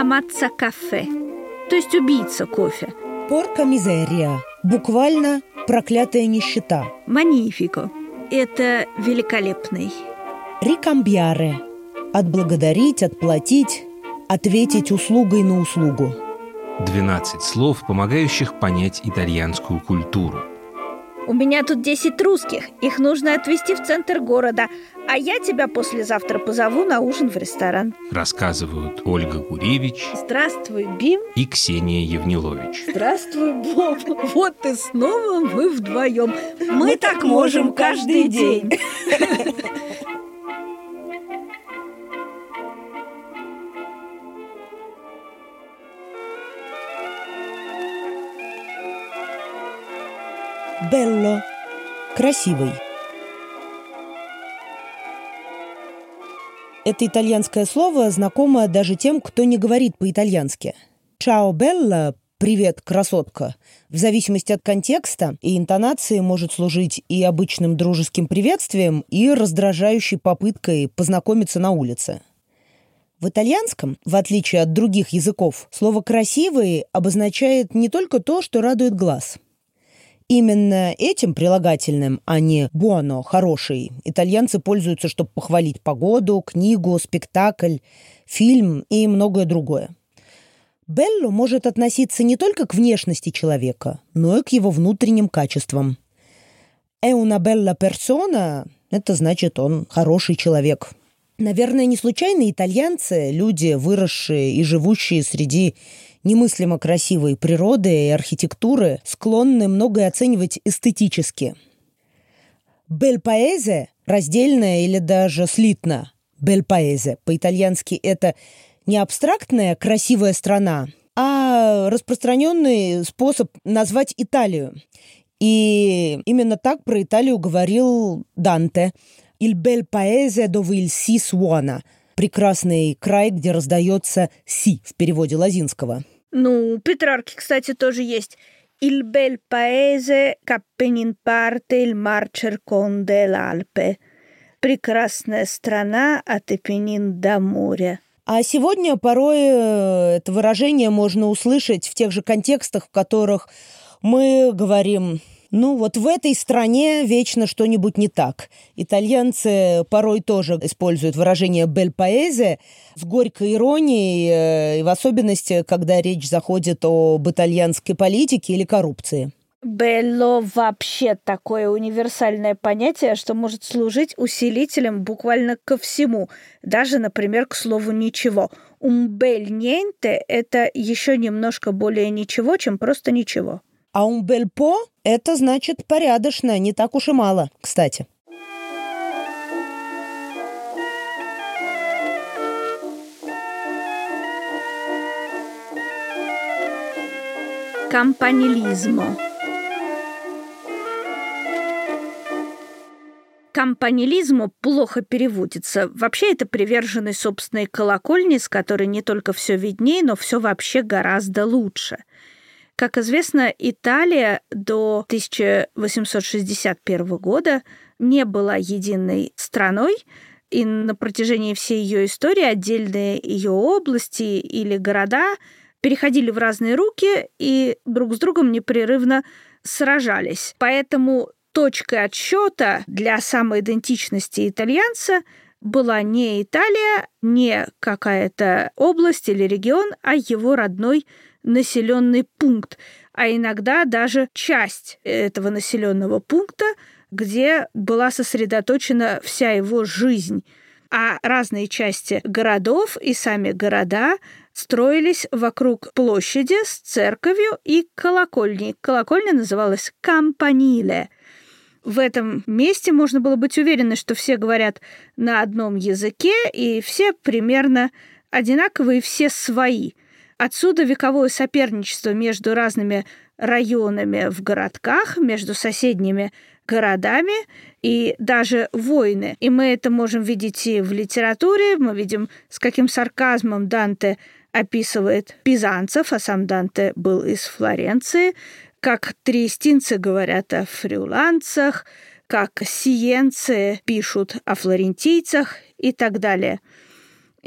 Аматца кафе, то есть убийца кофе. Порка мизерия, буквально проклятая нищета. Манифико, это великолепный. Рикамбьяре, отблагодарить, отплатить, ответить услугой на услугу. 12 слов, помогающих понять итальянскую культуру. У меня тут 10 русских. Их нужно отвезти в центр города. А я тебя послезавтра позову на ужин в ресторан. Рассказывают Ольга Гуревич Здравствуй, Бим. и Ксения Евнилович. Здравствуй, Боб. Вот и снова мы вдвоем. Мы, так можем каждый день. Белло – красивый. Это итальянское слово знакомо даже тем, кто не говорит по-итальянски. «Чао, Белла» – «Привет, красотка» в зависимости от контекста и интонации может служить и обычным дружеским приветствием, и раздражающей попыткой познакомиться на улице. В итальянском, в отличие от других языков, слово «красивый» обозначает не только то, что радует глаз – Именно этим прилагательным, а не «буоно» – «хороший», итальянцы пользуются, чтобы похвалить погоду, книгу, спектакль, фильм и многое другое. Белло может относиться не только к внешности человека, но и к его внутренним качествам. «È una bella persona» – это значит, он хороший человек. Наверное, не случайно итальянцы, люди, выросшие и живущие среди немыслимо красивой природы и архитектуры склонны многое оценивать эстетически. Бельпаэзе – раздельно или даже слитно. Бельпаэзе по-итальянски это не абстрактная красивая страна, а распространенный способ назвать Италию. И именно так про Италию говорил Данте. «Il bel paese dove il si suona» прекрасный край, где раздается «си» в переводе лазинского. Ну, у Петрарки, кстати, тоже есть. Il bel paese cappenin parte il mar cerconde l'Alpe. Прекрасная страна от Апеннин до моря. А сегодня порой э, это выражение можно услышать в тех же контекстах, в которых мы говорим ну, вот в этой стране вечно что-нибудь не так. Итальянцы порой тоже используют выражение «бель поэзе» с горькой иронией, э, и в особенности, когда речь заходит об итальянской политике или коррупции. Белло вообще такое универсальное понятие, что может служить усилителем буквально ко всему, даже, например, к слову «ничего». «Умбель ненте» — это еще немножко более ничего, чем просто ничего. А умбельпо – это значит порядочно, не так уж и мало, кстати. Кампанилизмо. Кампанилизмо плохо переводится. Вообще это приверженный собственной колокольни, с которой не только все виднее, но все вообще гораздо лучше. Как известно, Италия до 1861 года не была единой страной, и на протяжении всей ее истории отдельные ее области или города переходили в разные руки и друг с другом непрерывно сражались. Поэтому точкой отсчета для самоидентичности итальянца была не Италия, не какая-то область или регион, а его родной населенный пункт, а иногда даже часть этого населенного пункта, где была сосредоточена вся его жизнь. А разные части городов и сами города строились вокруг площади с церковью и колокольней. Колокольня называлась Кампаниле. В этом месте можно было быть уверены, что все говорят на одном языке, и все примерно одинаковые, все свои – Отсюда вековое соперничество между разными районами в городках, между соседними городами и даже войны. И мы это можем видеть и в литературе, мы видим, с каким сарказмом Данте описывает пизанцев, а сам Данте был из Флоренции, как триестинцы говорят о фриуланцах, как сиенцы пишут о флорентийцах и так далее –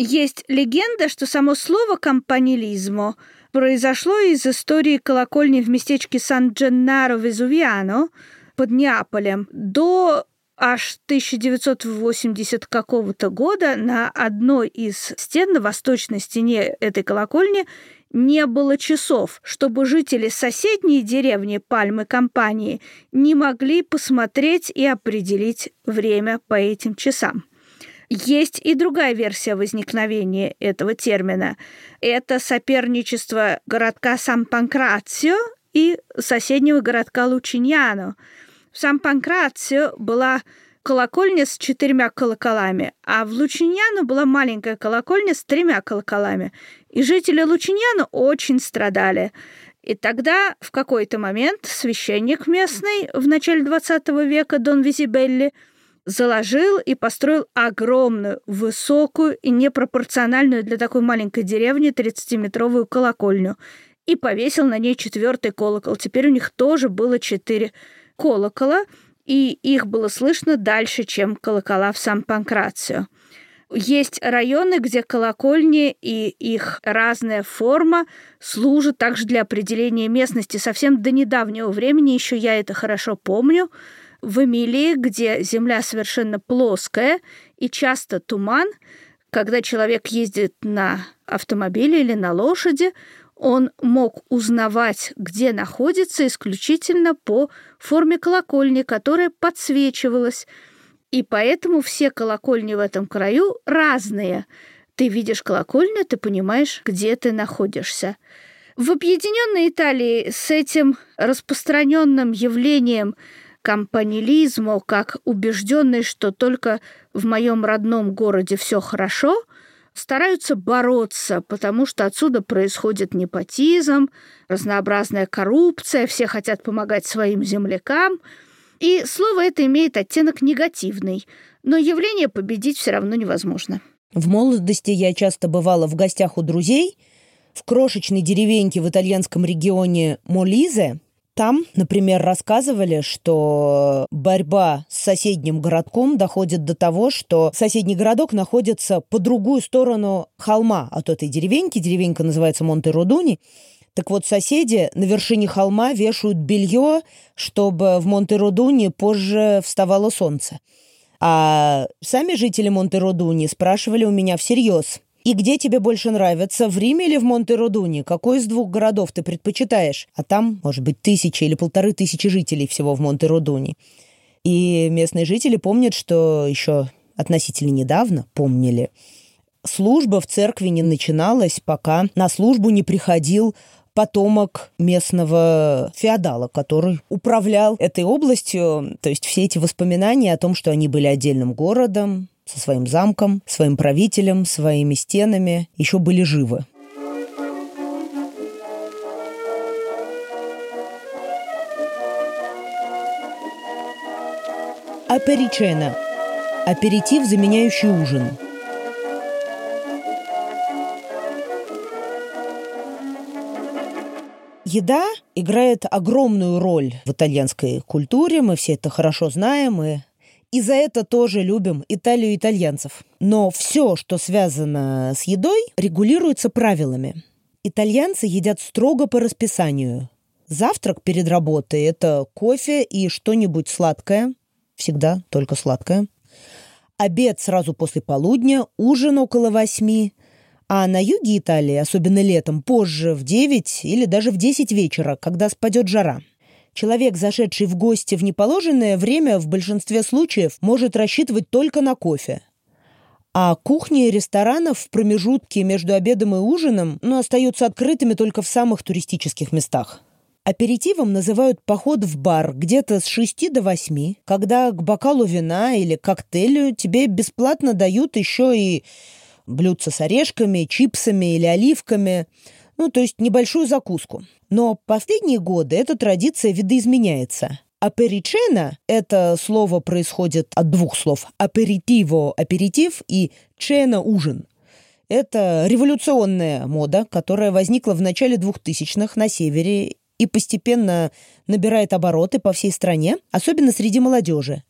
Есть легенда, что само слово «компанилизмо» произошло из истории колокольни в местечке Сан-Дженнаро-Везувиано под Неаполем до аж 1980 какого-то года на одной из стен, на восточной стене этой колокольни, не было часов, чтобы жители соседней деревни Пальмы компании не могли посмотреть и определить время по этим часам. Есть и другая версия возникновения этого термина. Это соперничество городка Сан-Панкрацио и соседнего городка Лучиньяно. В Сан-Панкрацио была колокольня с четырьмя колоколами, а в Лучиньяно была маленькая колокольня с тремя колоколами. И жители Лучиньяно очень страдали. И тогда в какой-то момент священник местный в начале XX века Дон Визибелли – заложил и построил огромную, высокую и непропорциональную для такой маленькой деревни 30-метровую колокольню и повесил на ней четвертый колокол. Теперь у них тоже было четыре колокола, и их было слышно дальше, чем колокола в Сан-Панкрацио. Есть районы, где колокольни и их разная форма служат также для определения местности. Совсем до недавнего времени еще я это хорошо помню – в Эмилии, где земля совершенно плоская и часто туман, когда человек ездит на автомобиле или на лошади, он мог узнавать, где находится, исключительно по форме колокольни, которая подсвечивалась. И поэтому все колокольни в этом краю разные. Ты видишь колокольню, ты понимаешь, где ты находишься. В Объединенной Италии с этим распространенным явлением компанилизму, как убежденный, что только в моем родном городе все хорошо, стараются бороться, потому что отсюда происходит непотизм, разнообразная коррупция, все хотят помогать своим землякам. И слово это имеет оттенок негативный, но явление победить все равно невозможно. В молодости я часто бывала в гостях у друзей в крошечной деревеньке в итальянском регионе Молизе, там, например, рассказывали, что борьба с соседним городком доходит до того, что соседний городок находится по другую сторону холма от этой деревеньки. Деревенька называется Монте-Родуни. Так вот, соседи на вершине холма вешают белье, чтобы в Монте-Родуни позже вставало солнце. А сами жители Монте-Родуни спрашивали у меня всерьез – и где тебе больше нравится, в Риме или в Монте-Родуне? Какой из двух городов ты предпочитаешь? А там, может быть, тысячи или полторы тысячи жителей всего в Монте-Родуне. И местные жители помнят, что еще относительно недавно помнили, служба в церкви не начиналась, пока на службу не приходил потомок местного феодала, который управлял этой областью. То есть все эти воспоминания о том, что они были отдельным городом, со своим замком, своим правителем, своими стенами еще были живы. Аперичена – аперитив, заменяющий ужин. Еда играет огромную роль в итальянской культуре, мы все это хорошо знаем, и и за это тоже любим Италию итальянцев. Но все, что связано с едой, регулируется правилами. Итальянцы едят строго по расписанию. Завтрак перед работой – это кофе и что-нибудь сладкое. Всегда только сладкое. Обед сразу после полудня, ужин около восьми. А на юге Италии, особенно летом, позже, в девять или даже в десять вечера, когда спадет жара – Человек, зашедший в гости в неположенное время, в большинстве случаев может рассчитывать только на кофе. А кухни ресторанов в промежутке между обедом и ужином ну, остаются открытыми только в самых туристических местах. Аперитивом называют поход в бар где-то с 6 до 8, когда к бокалу вина или коктейлю тебе бесплатно дают еще и блюдца с орешками, чипсами или оливками – ну, то есть небольшую закуску. Но последние годы эта традиция видоизменяется. Аперичена – это слово происходит от двух слов. Аперитиво – аперитив и чена – ужин. Это революционная мода, которая возникла в начале 2000-х на севере и постепенно набирает обороты по всей стране, особенно среди молодежи.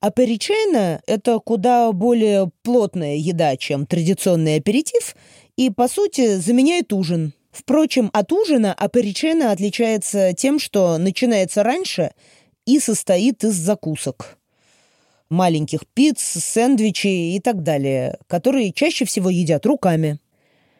Аперичена – это куда более плотная еда, чем традиционный аперитив, и, по сути, заменяет ужин. Впрочем, от ужина аперичена отличается тем, что начинается раньше и состоит из закусок. Маленьких пиц, сэндвичей и так далее, которые чаще всего едят руками.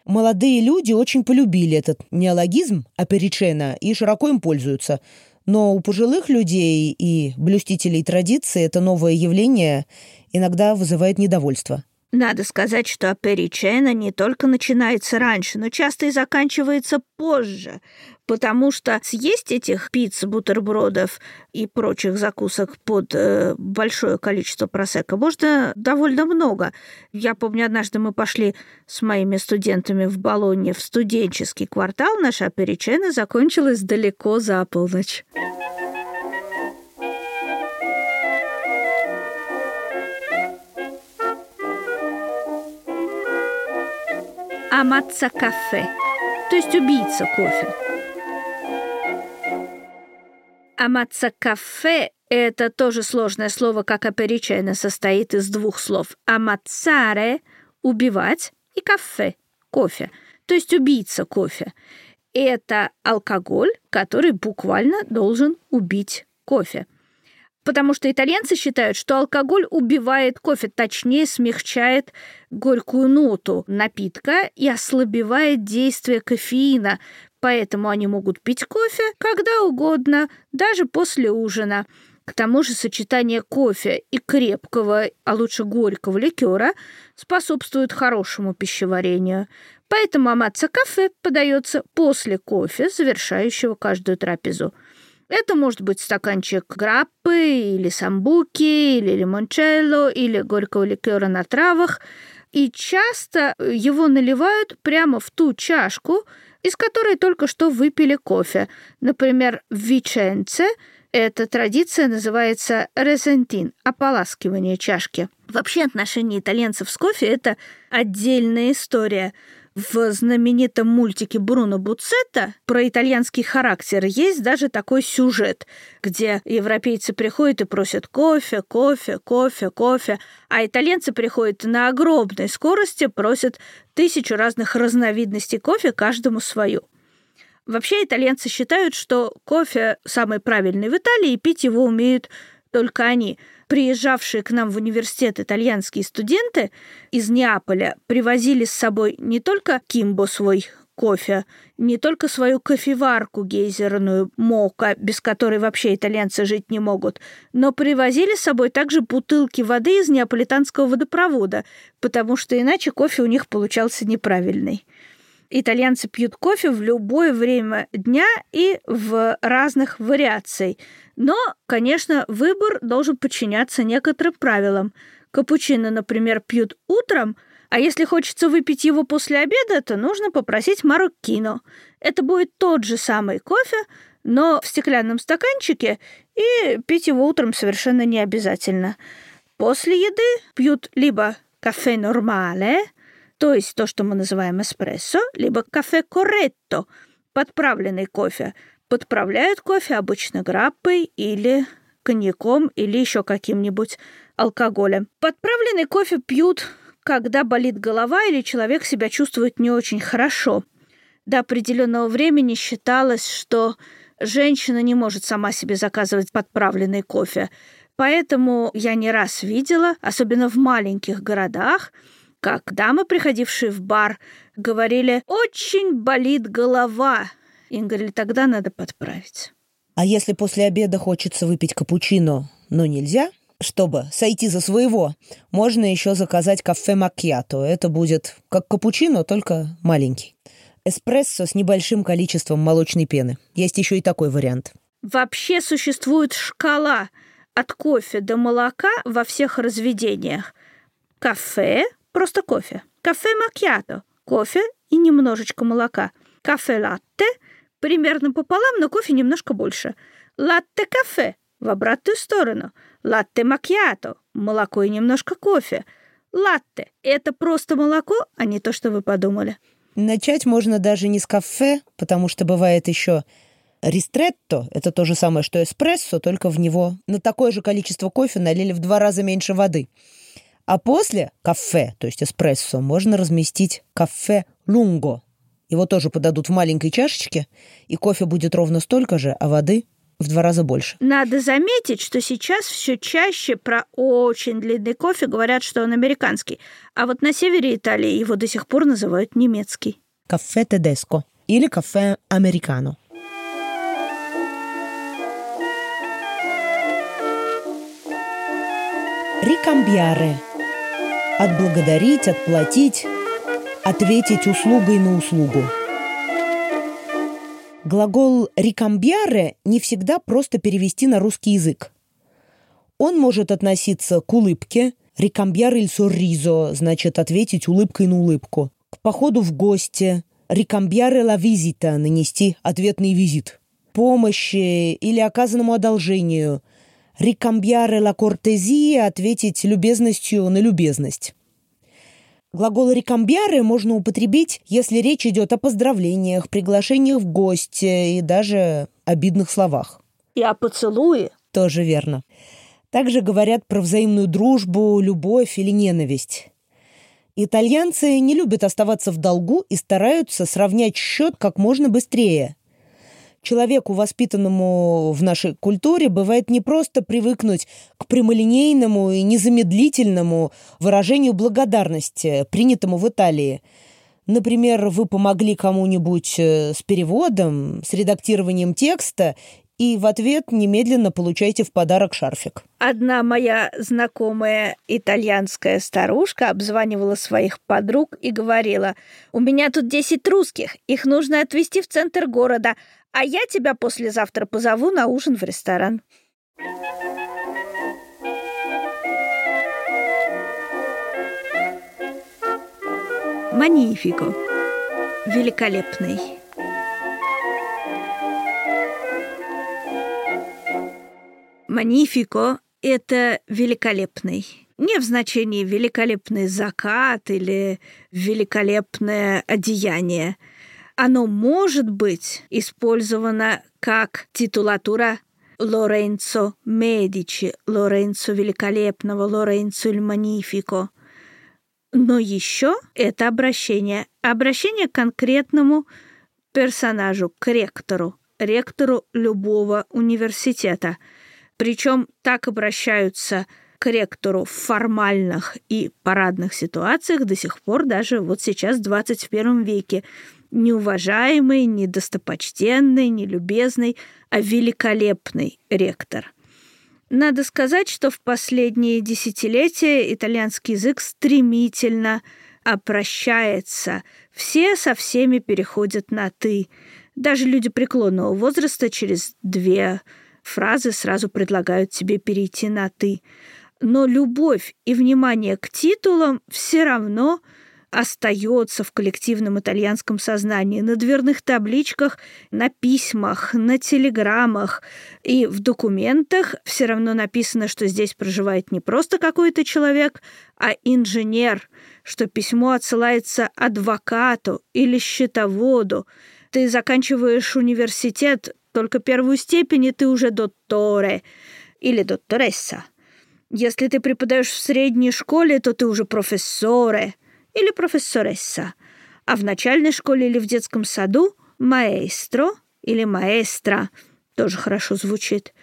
Молодые люди очень полюбили этот неологизм аперичена и широко им пользуются – но у пожилых людей и блюстителей традиции это новое явление иногда вызывает недовольство. Надо сказать, что аперичена не только начинается раньше, но часто и заканчивается позже, потому что съесть этих пиц, бутербродов и прочих закусок под э, большое количество просека можно довольно много. Я помню, однажды мы пошли с моими студентами в Болонье в студенческий квартал, наша аперичена закончилась далеко за полночь. Аматца кафе, то есть убийца кофе. Аматца кафе – это тоже сложное слово, как аперичена, состоит из двух слов. Амацаре – убивать, и кафе – кофе, то есть убийца кофе. Это алкоголь, который буквально должен убить кофе. Потому что итальянцы считают, что алкоголь убивает кофе, точнее смягчает горькую ноту напитка и ослабевает действие кофеина, поэтому они могут пить кофе когда угодно, даже после ужина. К тому же сочетание кофе и крепкого, а лучше горького ликера способствует хорошему пищеварению. Поэтому амаца кафе подается после кофе, завершающего каждую трапезу. Это может быть стаканчик граппы или самбуки, или лимончелло, или горького ликера на травах. И часто его наливают прямо в ту чашку, из которой только что выпили кофе. Например, в Виченце эта традиция называется резентин – ополаскивание чашки. Вообще отношения итальянцев с кофе – это отдельная история – в знаменитом мультике Бруно Буцетта про итальянский характер есть даже такой сюжет, где европейцы приходят и просят кофе, кофе, кофе, кофе, а итальянцы приходят на огромной скорости, просят тысячу разных разновидностей кофе, каждому свою. Вообще итальянцы считают, что кофе самый правильный в Италии, и пить его умеют только они – приезжавшие к нам в университет итальянские студенты из Неаполя привозили с собой не только кимбо свой кофе, не только свою кофеварку гейзерную мока, без которой вообще итальянцы жить не могут, но привозили с собой также бутылки воды из неаполитанского водопровода, потому что иначе кофе у них получался неправильный. Итальянцы пьют кофе в любое время дня и в разных вариациях. Но, конечно, выбор должен подчиняться некоторым правилам. Капучино, например, пьют утром, а если хочется выпить его после обеда, то нужно попросить мароккино. Это будет тот же самый кофе, но в стеклянном стаканчике, и пить его утром совершенно не обязательно. После еды пьют либо кафе нормале, то есть то, что мы называем эспрессо, либо кафе корретто, подправленный кофе – подправляют кофе обычно граппой или коньяком или еще каким-нибудь алкоголем. Подправленный кофе пьют, когда болит голова или человек себя чувствует не очень хорошо. До определенного времени считалось, что женщина не может сама себе заказывать подправленный кофе. Поэтому я не раз видела, особенно в маленьких городах, как дамы, приходившие в бар, говорили «очень болит голова», и говорили, тогда надо подправить. А если после обеда хочется выпить капучино, но нельзя, чтобы сойти за своего, можно еще заказать кафе макьято. Это будет как капучино, только маленький. Эспрессо с небольшим количеством молочной пены. Есть еще и такой вариант. Вообще существует шкала от кофе до молока во всех разведениях. Кафе – просто кофе. Кафе макьято – кофе и немножечко молока. Кафе латте – примерно пополам, но кофе немножко больше. Латте-кафе в обратную сторону. Латте-макьято – молоко и немножко кофе. Латте – это просто молоко, а не то, что вы подумали. Начать можно даже не с кафе, потому что бывает еще ристретто – это то же самое, что эспрессо, только в него на такое же количество кофе налили в два раза меньше воды. А после кафе, то есть эспрессо, можно разместить кафе лунго. Его тоже подадут в маленькой чашечке, и кофе будет ровно столько же, а воды в два раза больше. Надо заметить, что сейчас все чаще про очень длинный кофе говорят, что он американский. А вот на севере Италии его до сих пор называют немецкий. Кафе тедеско или кафе американо. Рикамбьяре. Отблагодарить, отплатить, ответить услугой на услугу. Глагол «рикамбьяре» не всегда просто перевести на русский язык. Он может относиться к улыбке, «рикамбьяре иль сорризо» значит ответить улыбкой на улыбку, к походу в гости, «рикамбьяре ла визита» нанести ответный визит, помощи или оказанному одолжению, «рикамбьяре ла кортезия» ответить любезностью на любезность. Глагол «рекамбиары» можно употребить, если речь идет о поздравлениях, приглашениях в гости и даже обидных словах. И о поцелуе. Тоже верно. Также говорят про взаимную дружбу, любовь или ненависть. Итальянцы не любят оставаться в долгу и стараются сравнять счет как можно быстрее – человеку, воспитанному в нашей культуре, бывает не просто привыкнуть к прямолинейному и незамедлительному выражению благодарности, принятому в Италии. Например, вы помогли кому-нибудь э, с переводом, с редактированием текста, и в ответ немедленно получаете в подарок шарфик. Одна моя знакомая итальянская старушка обзванивала своих подруг и говорила, «У меня тут 10 русских, их нужно отвезти в центр города, а я тебя послезавтра позову на ужин в ресторан. Манифико. Великолепный. Манифико – это великолепный. Не в значении великолепный закат или великолепное одеяние – оно может быть использовано как титулатура Лоренцо Медичи, Лоренцо Великолепного, Лоренцо Иль Манифико. Но еще это обращение. Обращение к конкретному персонажу, к ректору, ректору любого университета. Причем так обращаются к ректору в формальных и парадных ситуациях до сих пор, даже вот сейчас, в 21 веке неуважаемый, недостопочтенный, нелюбезный, а великолепный ректор. Надо сказать, что в последние десятилетия итальянский язык стремительно опрощается. Все со всеми переходят на «ты». Даже люди преклонного возраста через две фразы сразу предлагают тебе перейти на «ты». Но любовь и внимание к титулам все равно – остается в коллективном итальянском сознании, на дверных табличках, на письмах, на телеграммах и в документах все равно написано, что здесь проживает не просто какой-то человек, а инженер, что письмо отсылается адвокату или счетоводу. Ты заканчиваешь университет, только первую степень, и ты уже докторе или докторесса. Если ты преподаешь в средней школе, то ты уже профессоре – или профессоресса, а в начальной школе или в детском саду маэстро или маэстро тоже хорошо звучит.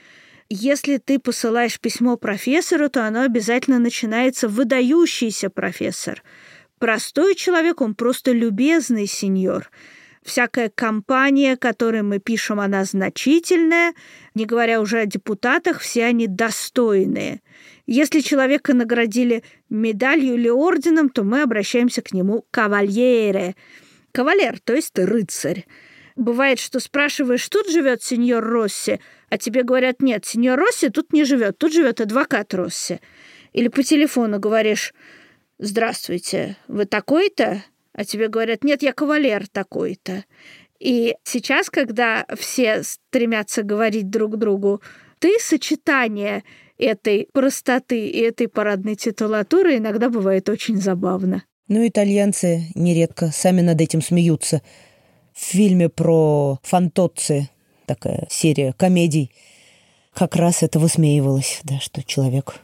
Если ты посылаешь письмо профессору, то оно обязательно начинается «выдающийся профессор». Простой человек, он просто любезный сеньор – всякая компания, которой мы пишем, она значительная, не говоря уже о депутатах, все они достойные. Если человека наградили медалью или орденом, то мы обращаемся к нему кавальере. Кавалер, то есть рыцарь. Бывает, что спрашиваешь, тут живет сеньор Росси, а тебе говорят, нет, сеньор Росси тут не живет, тут живет адвокат Росси. Или по телефону говоришь, здравствуйте, вы такой-то? А тебе говорят, нет, я кавалер такой-то. И сейчас, когда все стремятся говорить друг другу, ты сочетание этой простоты и этой парадной титулатуры иногда бывает очень забавно. Ну, итальянцы нередко сами над этим смеются. В фильме про фантоцци такая серия комедий, как раз это высмеивалось, да, что человек,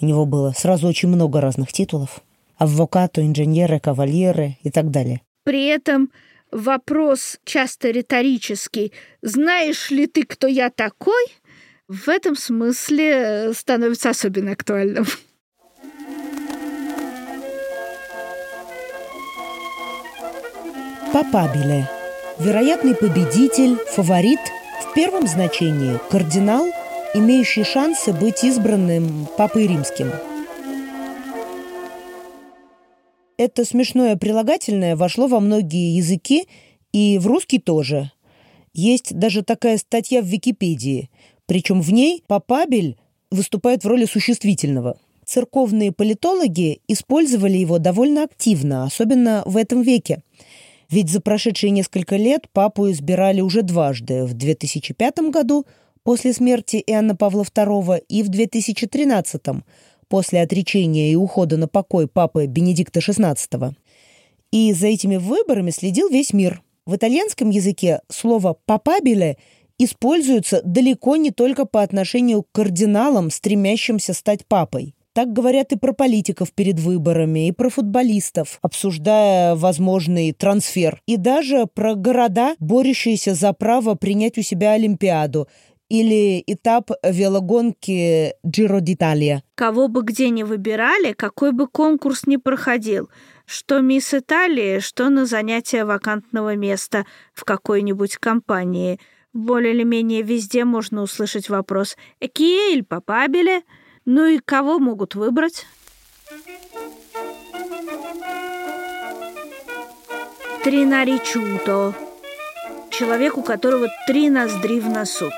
у него было сразу очень много разных титулов. Аввокато, инженеры, кавальеры и так далее. При этом вопрос часто риторический «Знаешь ли ты, кто я такой?» в этом смысле э, становится особенно актуальным. Папабиле. Вероятный победитель, фаворит, в первом значении кардинал, имеющий шансы быть избранным Папой Римским. Это смешное прилагательное вошло во многие языки и в русский тоже. Есть даже такая статья в Википедии, причем в ней папабель выступает в роли существительного. Церковные политологи использовали его довольно активно, особенно в этом веке – ведь за прошедшие несколько лет папу избирали уже дважды, в 2005 году после смерти Иоанна Павла II и в 2013 после отречения и ухода на покой папы Бенедикта XVI. И за этими выборами следил весь мир. В итальянском языке слово «папабиле» используется далеко не только по отношению к кардиналам, стремящимся стать папой. Так говорят и про политиков перед выборами, и про футболистов, обсуждая возможный трансфер, и даже про города, борющиеся за право принять у себя Олимпиаду, или этап велогонки Джиро d'Italia. Кого бы где ни выбирали, какой бы конкурс ни проходил, что мисс Италии, что на занятие вакантного места в какой-нибудь компании. Более или менее везде можно услышать вопрос «Экиэль папабеле?» Ну и кого могут выбрать? Тринаричуто. Человек, у которого три ноздри в носу.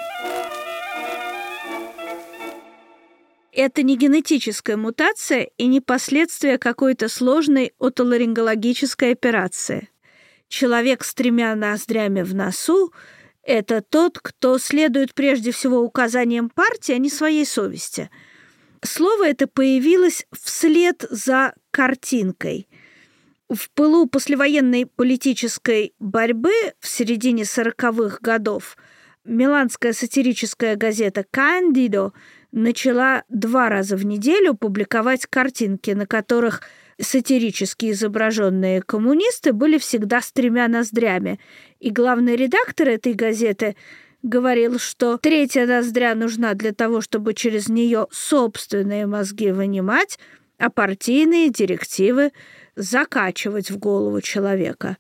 Это не генетическая мутация и не последствия какой-то сложной отоларингологической операции. Человек с тремя ноздрями в носу – это тот, кто следует прежде всего указаниям партии, а не своей совести – Слово это появилось вслед за картинкой. В пылу послевоенной политической борьбы в середине сороковых годов миланская сатирическая газета «Кандидо» начала два раза в неделю публиковать картинки, на которых сатирически изображенные коммунисты были всегда с тремя ноздрями. И главный редактор этой газеты – говорил, что третья ноздря нужна для того, чтобы через нее собственные мозги вынимать, а партийные директивы закачивать в голову человека.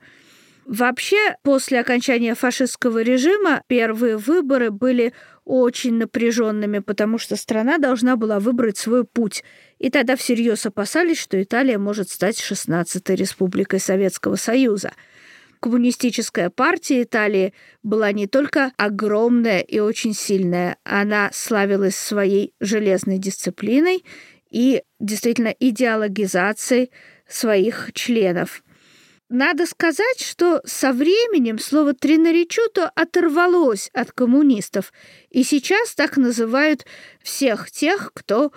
Вообще, после окончания фашистского режима первые выборы были очень напряженными, потому что страна должна была выбрать свой путь. И тогда всерьез опасались, что Италия может стать 16-й республикой Советского Союза – Коммунистическая партия Италии была не только огромная и очень сильная, она славилась своей железной дисциплиной и действительно идеологизацией своих членов. Надо сказать, что со временем слово «тринаричуто» оторвалось от коммунистов, и сейчас так называют всех тех, кто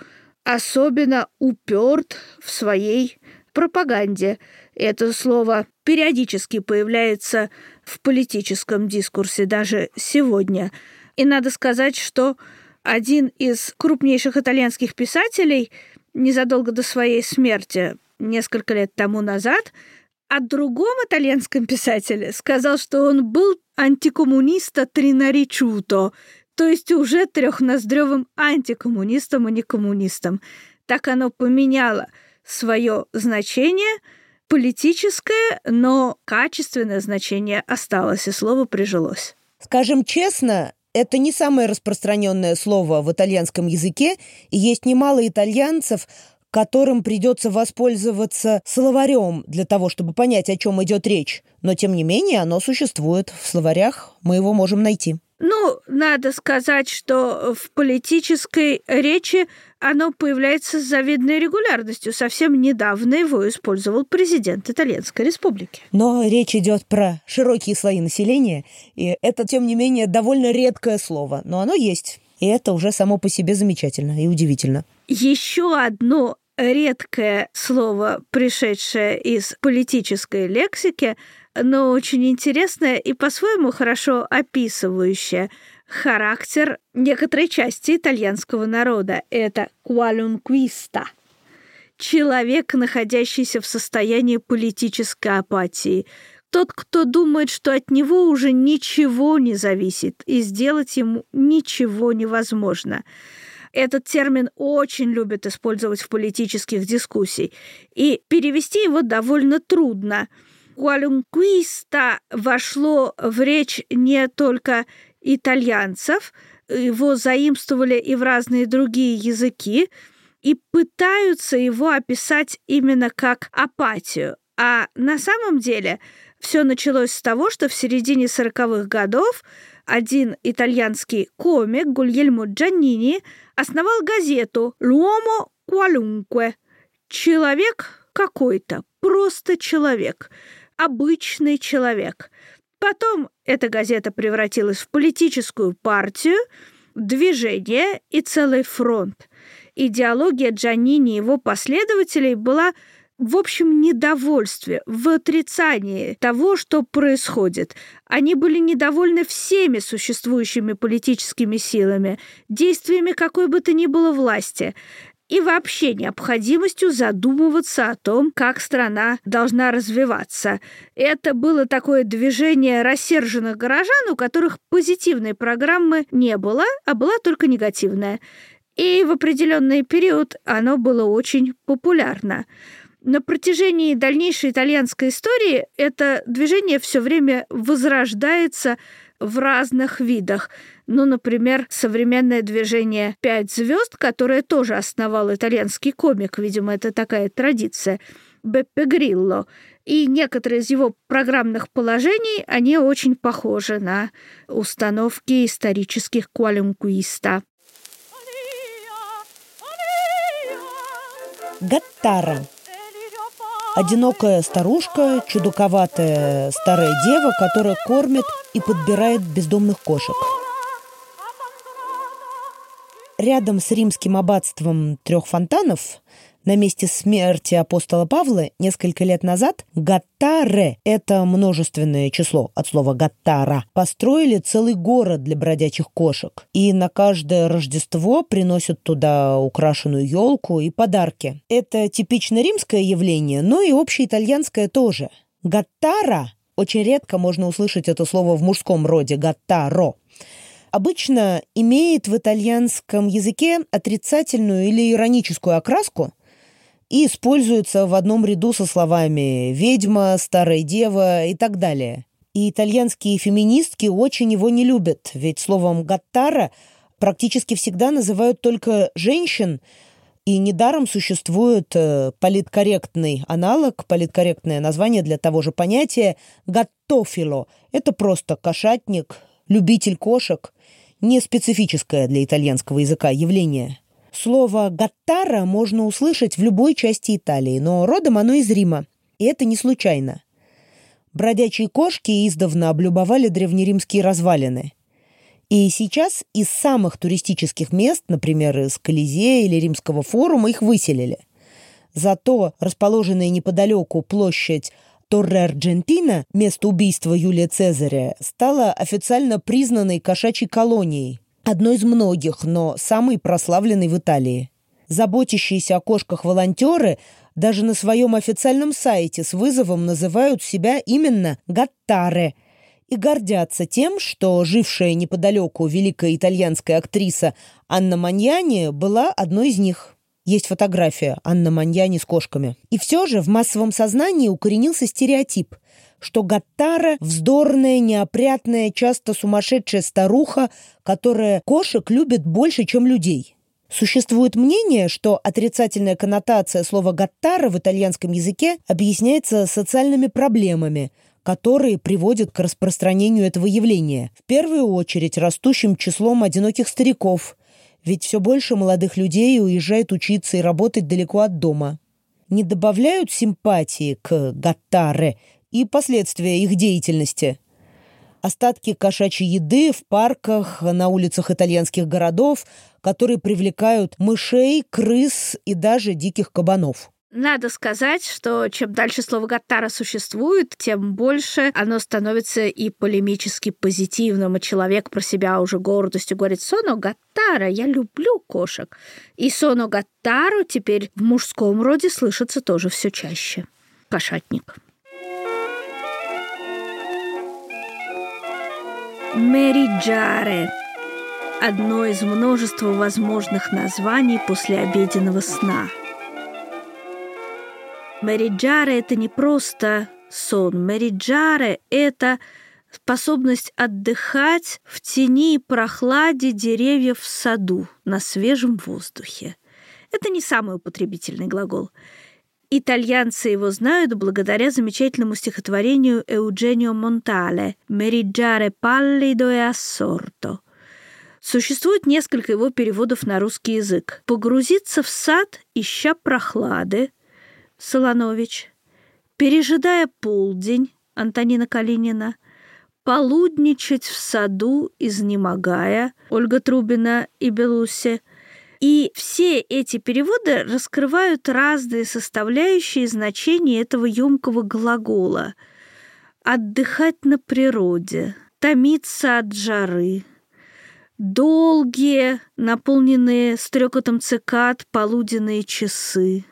особенно уперт в своей пропаганде. Это слово периодически появляется в политическом дискурсе даже сегодня. И надо сказать, что один из крупнейших итальянских писателей незадолго до своей смерти, несколько лет тому назад, о другом итальянском писателе сказал, что он был антикоммуниста тринаричуто, то есть уже трехноздревым антикоммунистом, а не коммунистом. Так оно поменяло свое значение – политическое, но качественное значение осталось, и слово прижилось. Скажем честно, это не самое распространенное слово в итальянском языке, и есть немало итальянцев, которым придется воспользоваться словарем для того, чтобы понять, о чем идет речь. Но, тем не менее, оно существует. В словарях мы его можем найти. Ну, надо сказать, что в политической речи оно появляется с завидной регулярностью. Совсем недавно его использовал президент Итальянской Республики. Но речь идет про широкие слои населения, и это, тем не менее, довольно редкое слово, но оно есть. И это уже само по себе замечательно и удивительно. Еще одно редкое слово, пришедшее из политической лексики, но очень интересное и по-своему хорошо описывающее характер некоторой части итальянского народа. Это qualunquista – человек, находящийся в состоянии политической апатии, тот, кто думает, что от него уже ничего не зависит, и сделать ему ничего невозможно. Этот термин очень любят использовать в политических дискуссиях, и перевести его довольно трудно. Куалюнквиста вошло в речь не только итальянцев, его заимствовали и в разные другие языки, и пытаются его описать именно как апатию. А на самом деле все началось с того, что в середине 40-х годов один итальянский комик Гульельмо Джаннини основал газету «L'uomo qualunque» – «Человек какой-то, просто человек, обычный человек». Потом эта газета превратилась в политическую партию, движение и целый фронт. Идеология Джанини и его последователей была в общем недовольстве, в отрицании того, что происходит. Они были недовольны всеми существующими политическими силами, действиями какой бы то ни было власти и вообще необходимостью задумываться о том, как страна должна развиваться. Это было такое движение рассерженных горожан, у которых позитивной программы не было, а была только негативная. И в определенный период оно было очень популярно на протяжении дальнейшей итальянской истории это движение все время возрождается в разных видах. Ну, например, современное движение «Пять звезд», которое тоже основал итальянский комик, видимо, это такая традиция, Беппе Грилло. И некоторые из его программных положений, они очень похожи на установки исторических куалюнкуиста. Гаттара Одинокая старушка, чудаковатая старая дева, которая кормит и подбирает бездомных кошек. Рядом с римским аббатством трех фонтанов на месте смерти апостола Павла несколько лет назад Гаттаре, это множественное число от слова Гаттара, построили целый город для бродячих кошек. И на каждое Рождество приносят туда украшенную елку и подарки. Это типично римское явление, но и общеитальянское тоже. Гаттара очень редко можно услышать это слово в мужском роде «гаттаро» обычно имеет в итальянском языке отрицательную или ироническую окраску, и используется в одном ряду со словами «ведьма», «старая дева» и так далее. И итальянские феминистки очень его не любят, ведь словом «гаттара» практически всегда называют только женщин, и недаром существует э, политкорректный аналог, политкорректное название для того же понятия «гаттофило». Это просто кошатник, любитель кошек, не специфическое для итальянского языка явление – Слово «гаттара» можно услышать в любой части Италии, но родом оно из Рима. И это не случайно. Бродячие кошки издавна облюбовали древнеримские развалины. И сейчас из самых туристических мест, например, из Колизея или Римского форума, их выселили. Зато расположенная неподалеку площадь Торре Аргентина, место убийства Юлия Цезаря, стала официально признанной кошачьей колонией, одной из многих, но самой прославленной в Италии. Заботящиеся о кошках волонтеры даже на своем официальном сайте с вызовом называют себя именно «гаттаре» и гордятся тем, что жившая неподалеку великая итальянская актриса Анна Маньяни была одной из них. Есть фотография Анна Маньяни с кошками. И все же в массовом сознании укоренился стереотип – что Гаттара – вздорная, неопрятная, часто сумасшедшая старуха, которая кошек любит больше, чем людей. Существует мнение, что отрицательная коннотация слова «гаттара» в итальянском языке объясняется социальными проблемами, которые приводят к распространению этого явления. В первую очередь растущим числом одиноких стариков, ведь все больше молодых людей уезжает учиться и работать далеко от дома. Не добавляют симпатии к «гаттаре» и последствия их деятельности. Остатки кошачьей еды в парках, на улицах итальянских городов, которые привлекают мышей, крыс и даже диких кабанов. Надо сказать, что чем дальше слово «гаттара» существует, тем больше оно становится и полемически позитивным, и человек про себя уже гордостью говорит «соно гаттара, я люблю кошек». И «соно гаттару» теперь в мужском роде слышится тоже все чаще. Кошатник. Мериджаре – одно из множества возможных названий после обеденного сна – Мериджаре – это не просто сон. Мериджаре – это способность отдыхать в тени и прохладе деревьев в саду на свежем воздухе. Это не самый употребительный глагол. Итальянцы его знают благодаря замечательному стихотворению Eugenio Монтале «Мериджаре pallido e assorto». Существует несколько его переводов на русский язык. «Погрузиться в сад, ища прохлады», Солонович, пережидая полдень, Антонина Калинина, полудничать в саду, изнемогая, Ольга Трубина и Белуси. И все эти переводы раскрывают разные составляющие значения этого емкого глагола. Отдыхать на природе, томиться от жары, долгие, наполненные стрекотом цикад полуденные часы,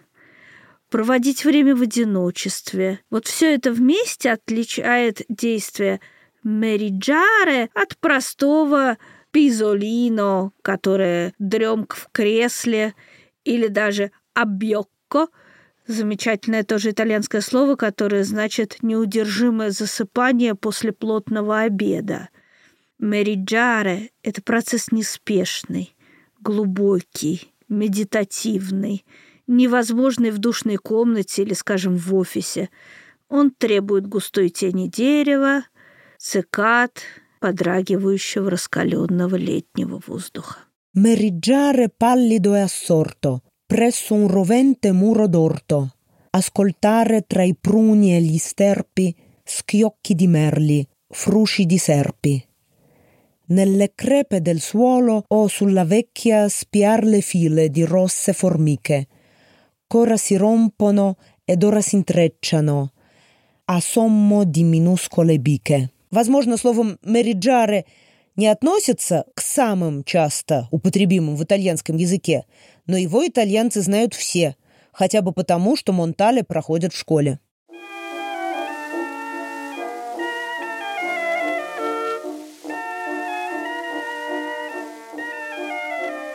проводить время в одиночестве. Вот все это вместе отличает действие мериджаре от простого пизолино, которое дремка в кресле, или даже абьокко, замечательное тоже итальянское слово, которое значит неудержимое засыпание после плотного обеда. Мериджаре – это процесс неспешный, глубокий, медитативный – невозможный в душной комнате или, скажем, в офисе. Он требует густой тени дерева, цикад, подрагивающего раскаленного летнего воздуха. Meriggiare pallido e assorto, presso un rovente muro d'orto, ascoltare tra i pruni e gli sterpi schiocchi di merli, frusci di serpi. Nelle crepe del suolo o sulla vecchia spiar le file di rosse formiche – ora si rompono ed ora si intrecciano, а sommo di minuscole biche. Возможно, словом «мериджаре» не относится к самым часто употребимым в итальянском языке, но его итальянцы знают все, хотя бы потому, что Монтале проходят в школе.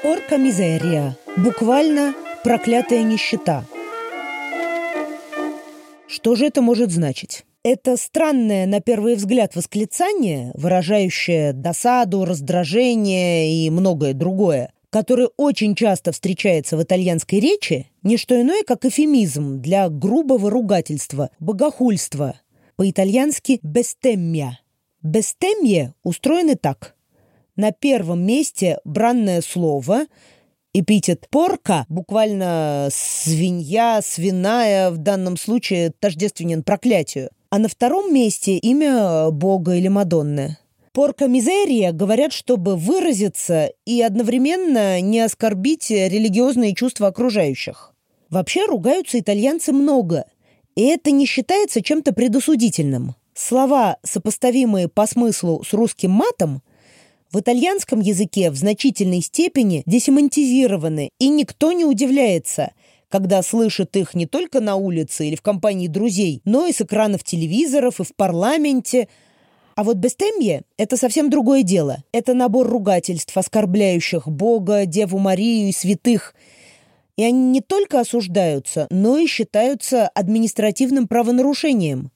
Орка мизерия. Буквально проклятая нищета. Что же это может значить? Это странное, на первый взгляд, восклицание, выражающее досаду, раздражение и многое другое, которое очень часто встречается в итальянской речи, не что иное, как эфемизм для грубого ругательства, богохульства, по-итальянски «бестемья». «Бестемье» устроены так. На первом месте бранное слово – Эпитет «порка», буквально «свинья», «свиная» в данном случае тождественен проклятию. А на втором месте имя Бога или Мадонны. Порка мизерия говорят, чтобы выразиться и одновременно не оскорбить религиозные чувства окружающих. Вообще ругаются итальянцы много, и это не считается чем-то предосудительным. Слова, сопоставимые по смыслу с русским матом – в итальянском языке в значительной степени десемантизированы, и никто не удивляется, когда слышит их не только на улице или в компании друзей, но и с экранов телевизоров и в парламенте. А вот бестемье – это совсем другое дело. Это набор ругательств, оскорбляющих Бога, Деву Марию и святых. И они не только осуждаются, но и считаются административным правонарушением.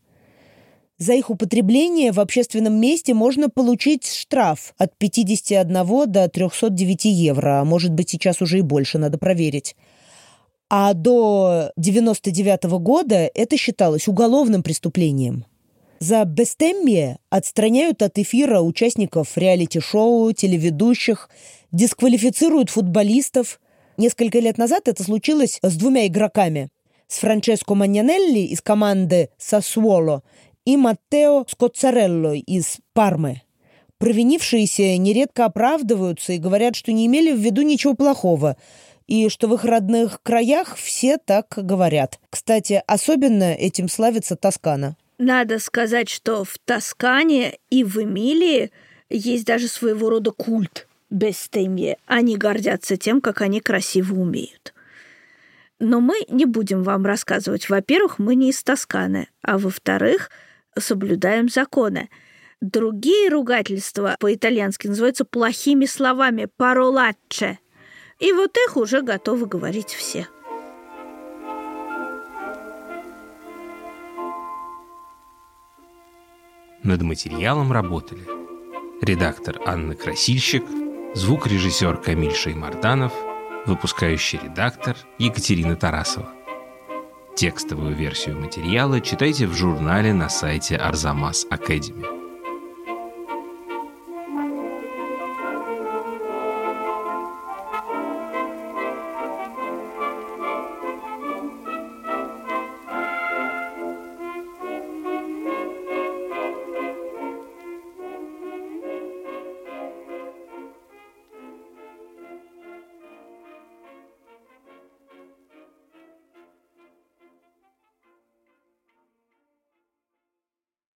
За их употребление в общественном месте можно получить штраф от 51 до 309 евро, а может быть сейчас уже и больше, надо проверить. А до 99 -го года это считалось уголовным преступлением. За бестеммие отстраняют от эфира участников реалити-шоу, телеведущих, дисквалифицируют футболистов. Несколько лет назад это случилось с двумя игроками. С Франческо Маньянелли из команды «Сассуоло» и Маттео Скоцарелло из Пармы. Провинившиеся нередко оправдываются и говорят, что не имели в виду ничего плохого. И что в их родных краях все так говорят. Кстати, особенно этим славится Тоскана. Надо сказать, что в Тоскане и в Эмилии есть даже своего рода культ бестемье. Они гордятся тем, как они красиво умеют. Но мы не будем вам рассказывать. Во-первых, мы не из Тосканы, а во-вторых, соблюдаем законы. Другие ругательства по-итальянски называются плохими словами «паролачче». И вот их уже готовы говорить все. Над материалом работали редактор Анна Красильщик, звукорежиссер Камиль Шеймарданов, выпускающий редактор Екатерина Тарасова. Текстовую версию материала читайте в журнале на сайте Арзамас Академи.